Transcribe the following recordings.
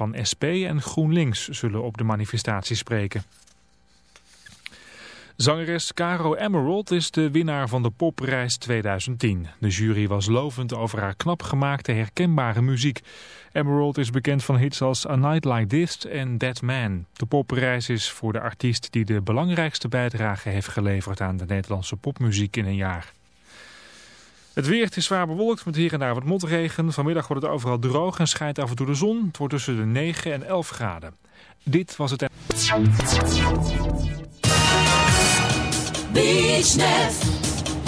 van SP en GroenLinks zullen op de manifestatie spreken. Zangeres Caro Emerald is de winnaar van de Popprijs 2010. De jury was lovend over haar knap gemaakte herkenbare muziek. Emerald is bekend van hits als A Night Like This en Dead Man. De Popprijs is voor de artiest die de belangrijkste bijdrage heeft geleverd aan de Nederlandse popmuziek in een jaar. Het weer is zwaar bewolkt met hier en daar wat motregen. Vanmiddag wordt het overal droog en schijnt af en toe de zon. Het wordt tussen de 9 en 11 graden. Dit was het... BeachNet,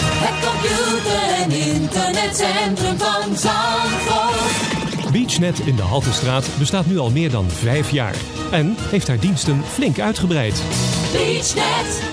het computer- en internetcentrum van Zandvoort. BeachNet in de Haltestraat bestaat nu al meer dan vijf jaar. En heeft haar diensten flink uitgebreid. BeachNet,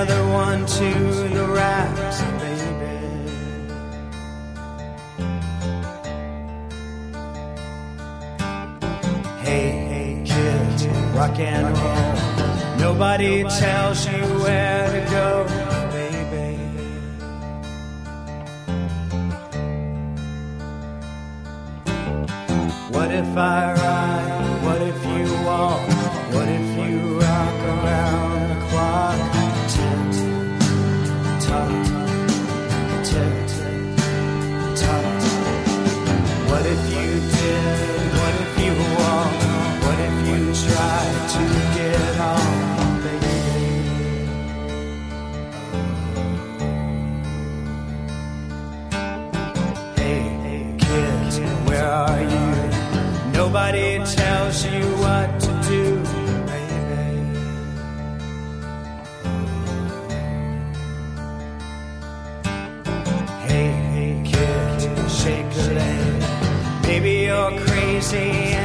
Another one to the racks, baby. Hey, hey, kid, rock and roll. Nobody tells you where to go, baby. What if I ride? Nobody tells you what to do, baby. Hey, hey, kid, shake a leg. Maybe you're crazy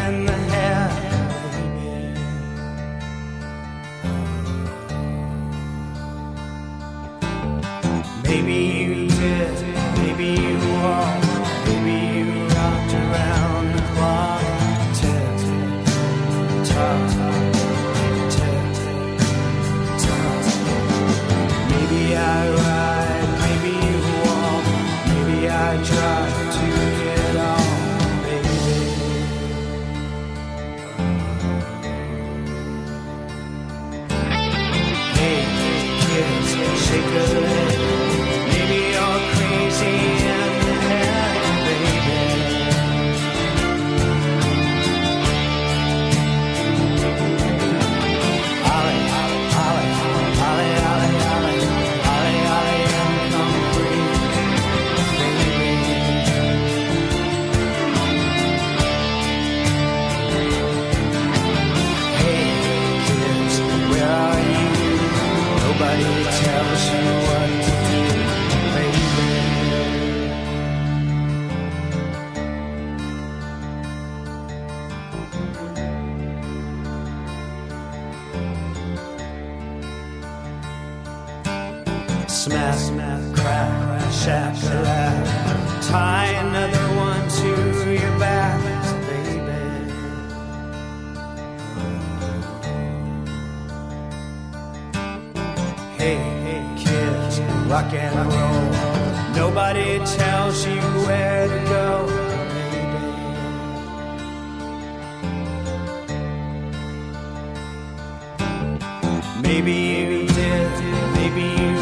Maybe you did, maybe you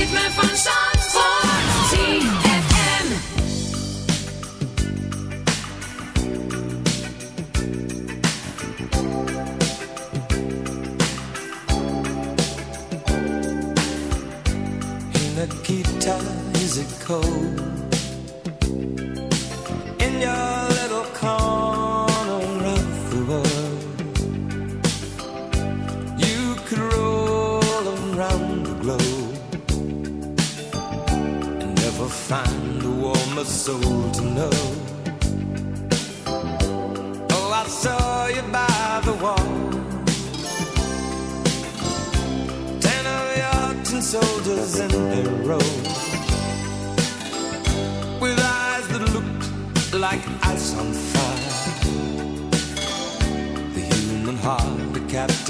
ritme van Zandvoort.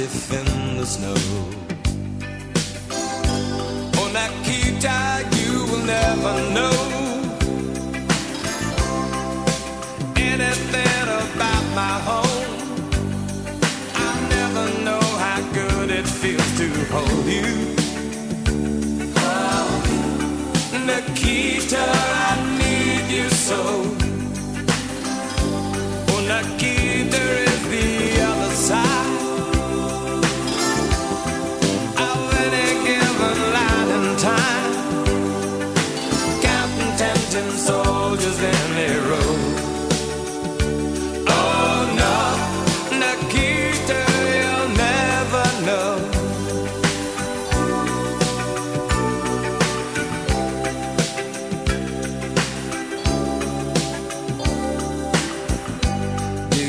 Stiff in the snow. Oh, On Akita, you will never know anything about my home. I never know how good it feels to hold you. Oh, Nikita, I need you so.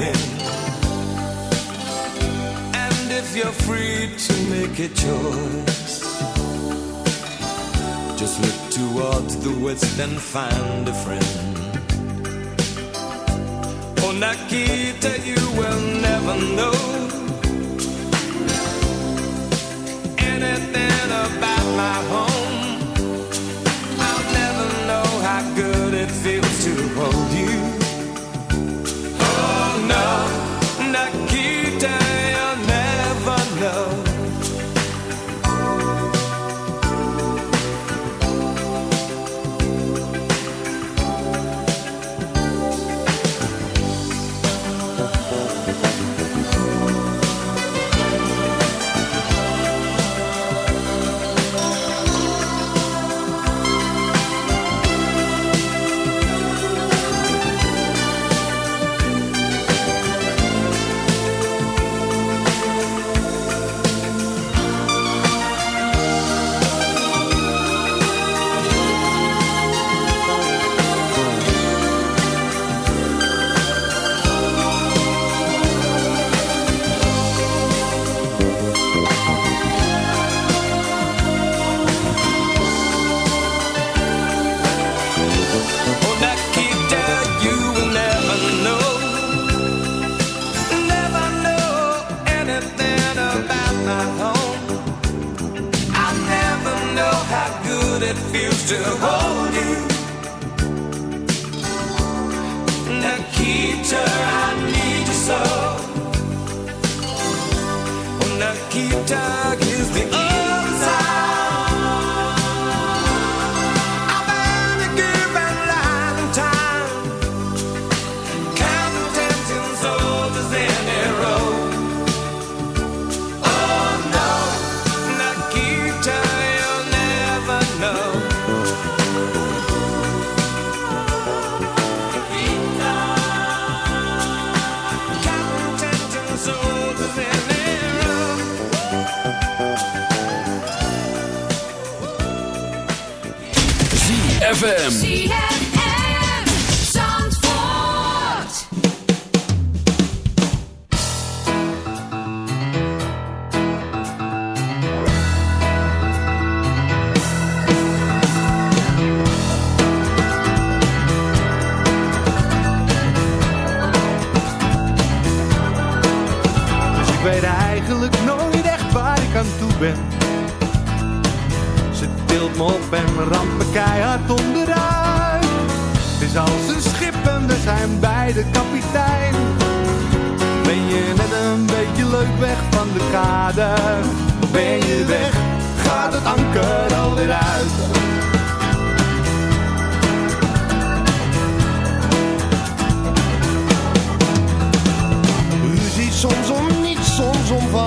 in. And if you're free to make a choice, just look towards the west and find a friend. Oh, Nikita, you will never know anything about my home.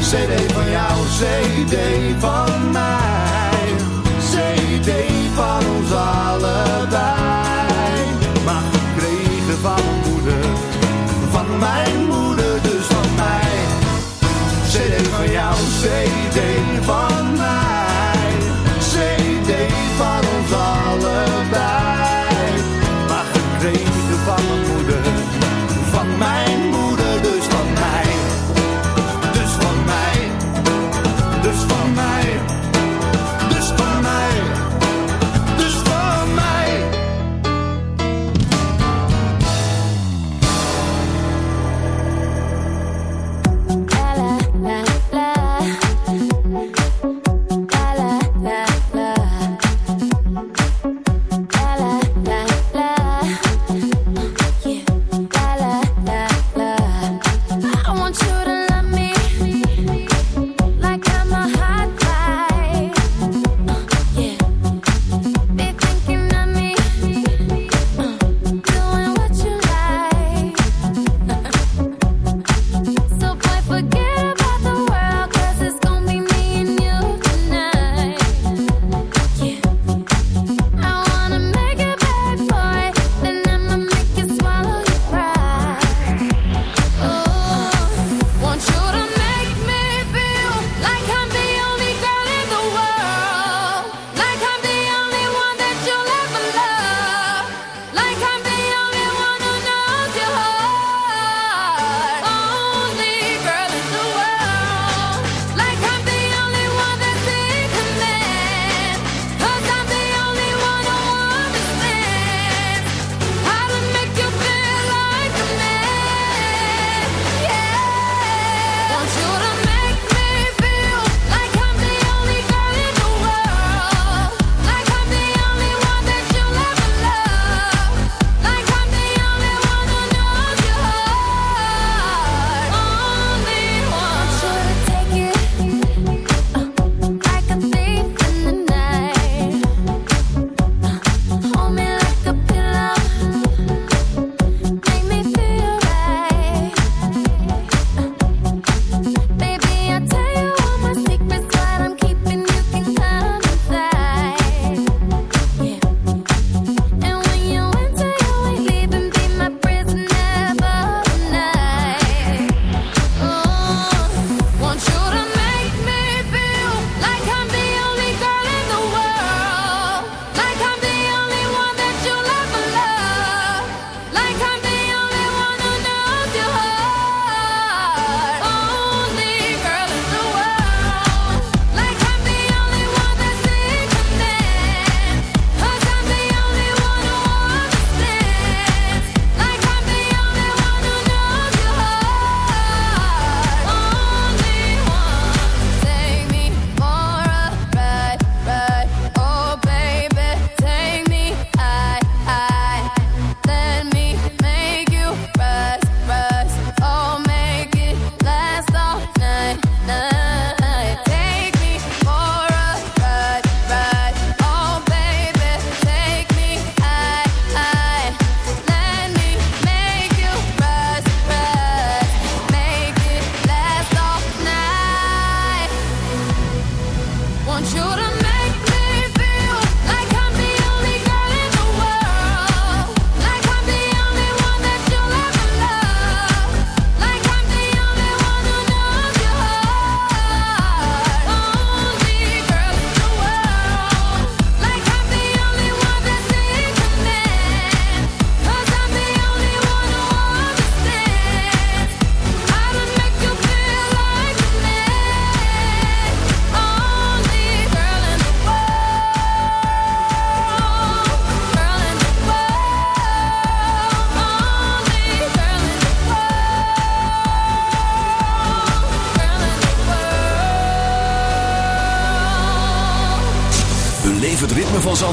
CD van jou, CD van mij. CD van ons allebei. Maar gekregen van moeder, van mijn moeder, dus van mij. CD van jou, CD van mij.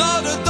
Not a de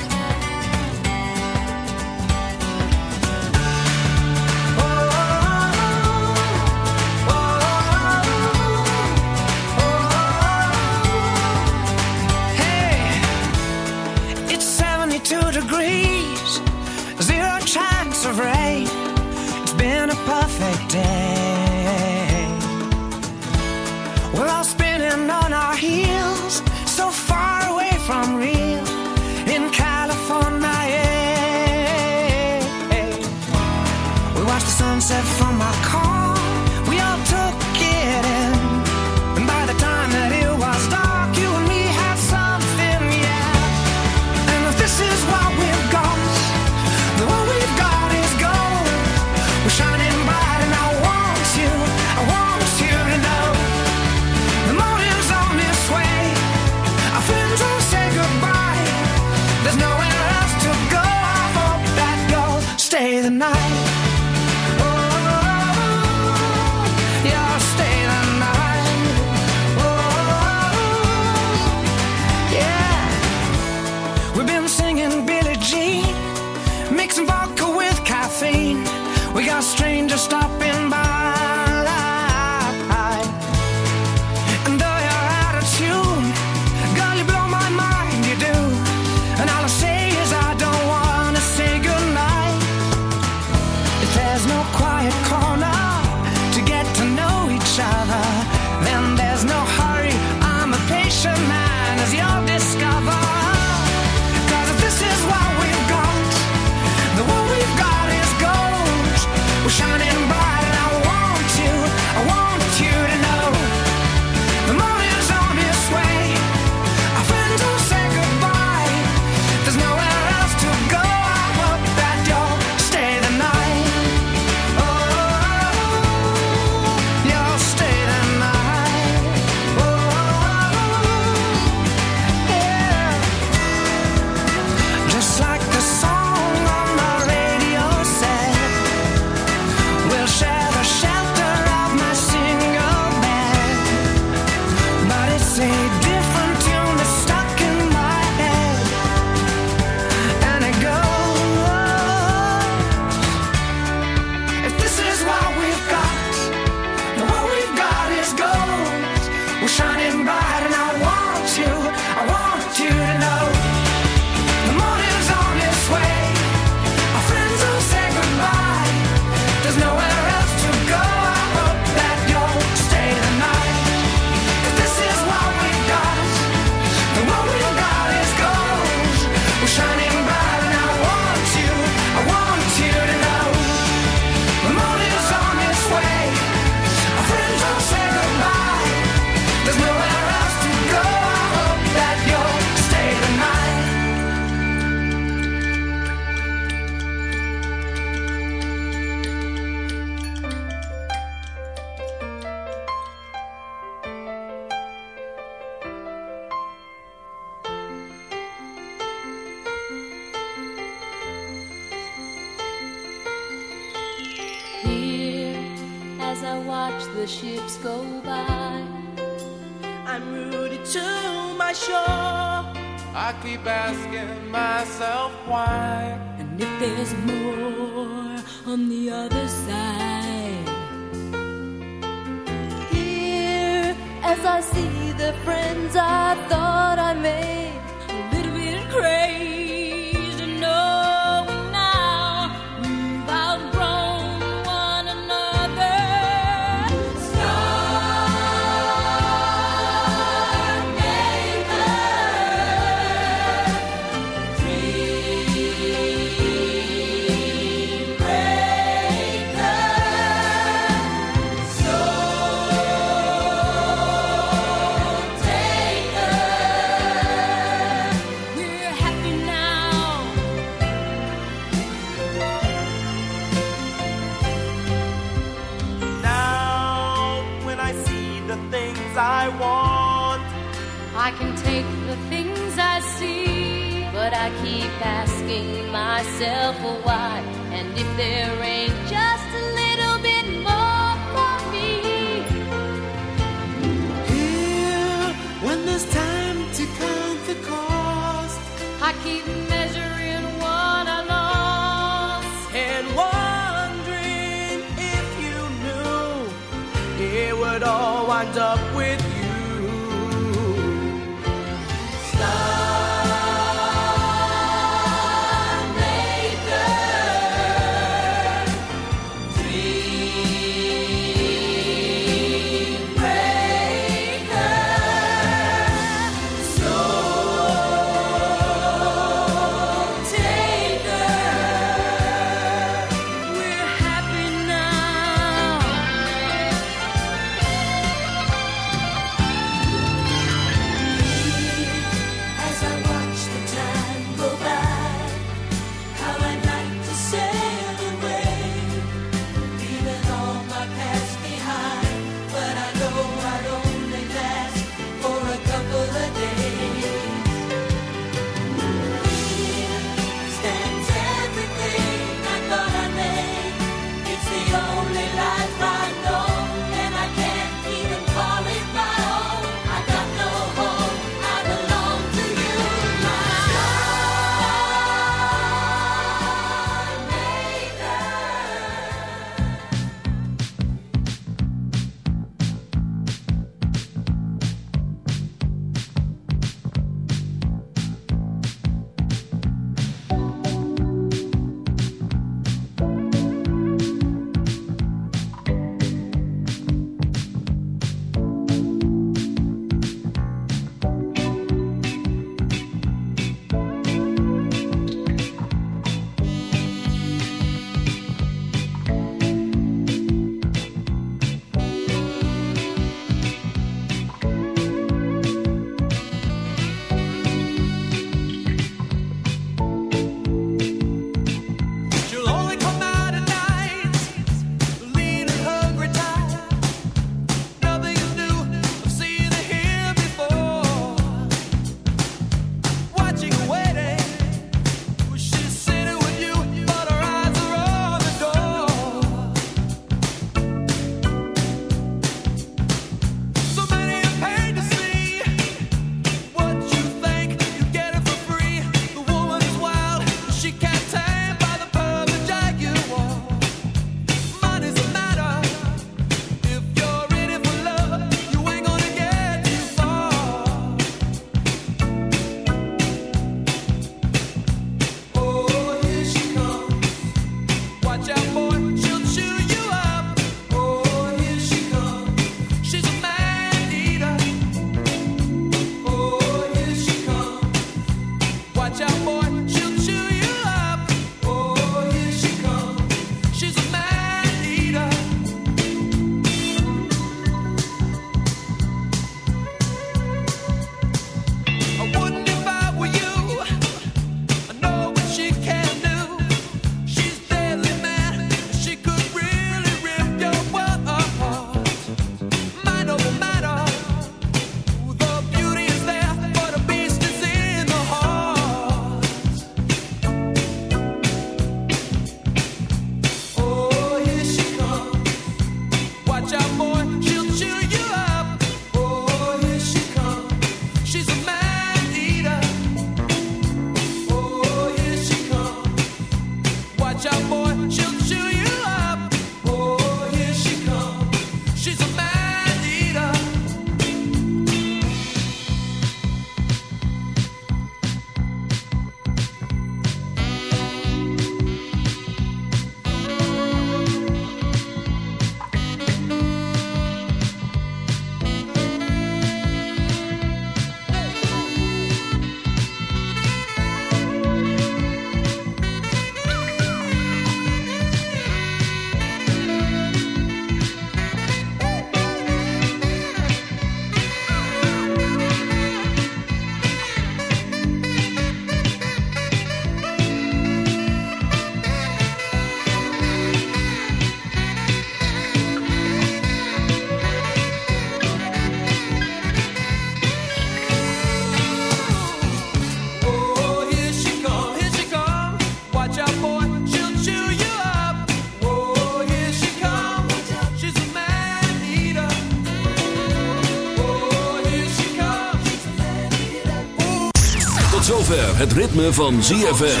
Het ritme van ZFM.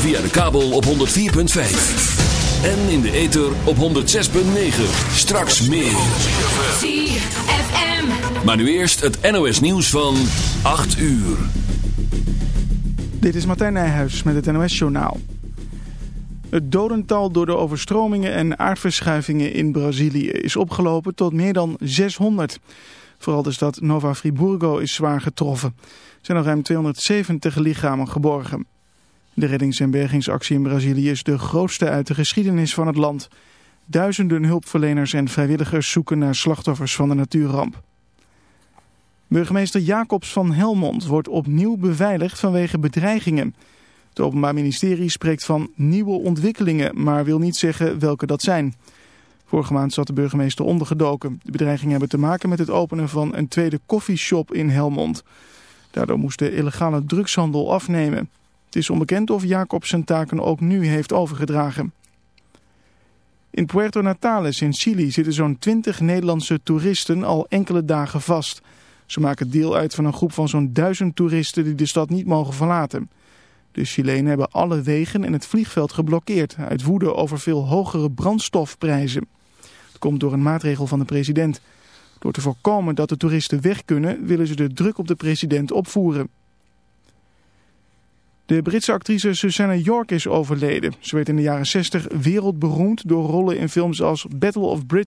Via de kabel op 104.5. En in de ether op 106.9. Straks meer. ZFM. Maar nu eerst het NOS nieuws van 8 uur. Dit is Martijn Nijhuis met het NOS-journaal. Het dodental door de overstromingen en aardverschuivingen in Brazilië is opgelopen tot meer dan 600. Vooral de stad Nova Friburgo is zwaar getroffen. Er zijn nog ruim 270 lichamen geborgen. De reddings- en bergingsactie in Brazilië is de grootste uit de geschiedenis van het land. Duizenden hulpverleners en vrijwilligers zoeken naar slachtoffers van de natuurramp. Burgemeester Jacobs van Helmond wordt opnieuw beveiligd vanwege bedreigingen. Het Openbaar Ministerie spreekt van nieuwe ontwikkelingen, maar wil niet zeggen welke dat zijn. Vorige maand zat de burgemeester ondergedoken. De bedreigingen hebben te maken met het openen van een tweede koffieshop in Helmond. Daardoor moest de illegale drugshandel afnemen. Het is onbekend of Jacobs zijn taken ook nu heeft overgedragen. In Puerto Natales in Chili zitten zo'n 20 Nederlandse toeristen al enkele dagen vast. Ze maken deel uit van een groep van zo'n duizend toeristen die de stad niet mogen verlaten. De Chilenen hebben alle wegen en het vliegveld geblokkeerd uit woede over veel hogere brandstofprijzen. Komt door een maatregel van de president. Door te voorkomen dat de toeristen weg kunnen willen ze de druk op de president opvoeren. De Britse actrice Susanna York is overleden. Ze werd in de jaren 60 wereldberoemd door rollen in films als Battle of Britain.